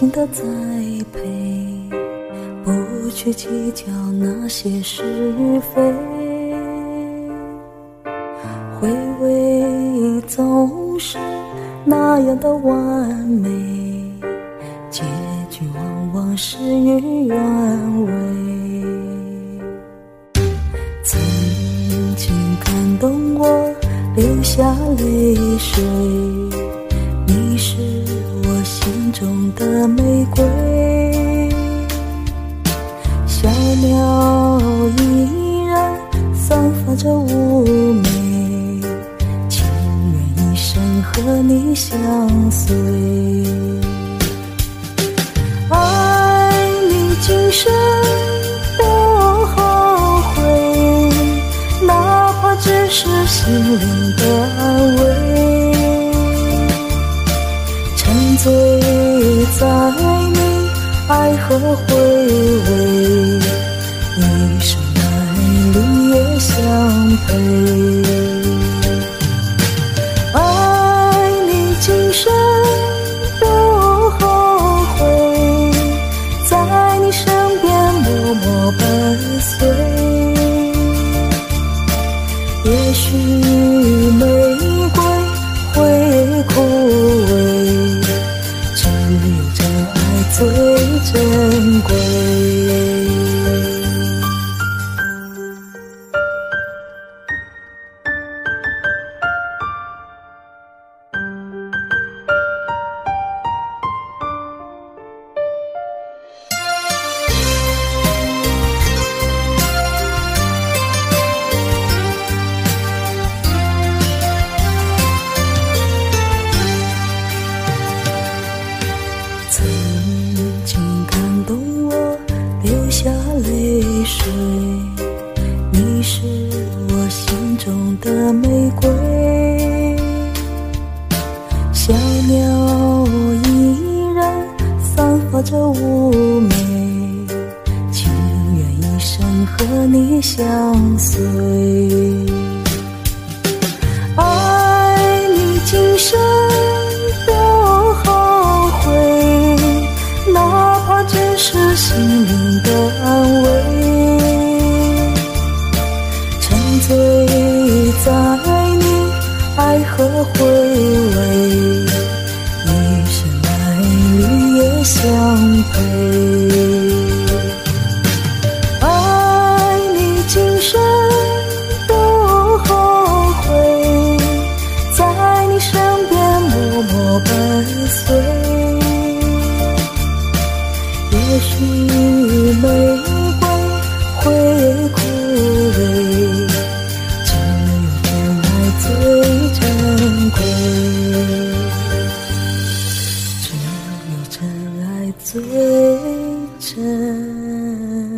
心的栽培，不去计较那些是与非。回味总是那样的完美，结局往往事与愿违。曾经感动我，流下泪水。你是心中的玫瑰，小鸟依然散发着妩媚。情愿一生和你相随，爱你今生不后悔，哪怕只是心灵的安慰。在你爱和回味，一生来绿叶相陪。爱你今生不后悔，在你身边默默伴随。也许玫瑰会枯泪水。你是我心中的玫瑰，小鸟依然散发着妩媚，情愿一生和你相随。爱你今生醉在你爱和回味，一生来绿叶相陪。最真。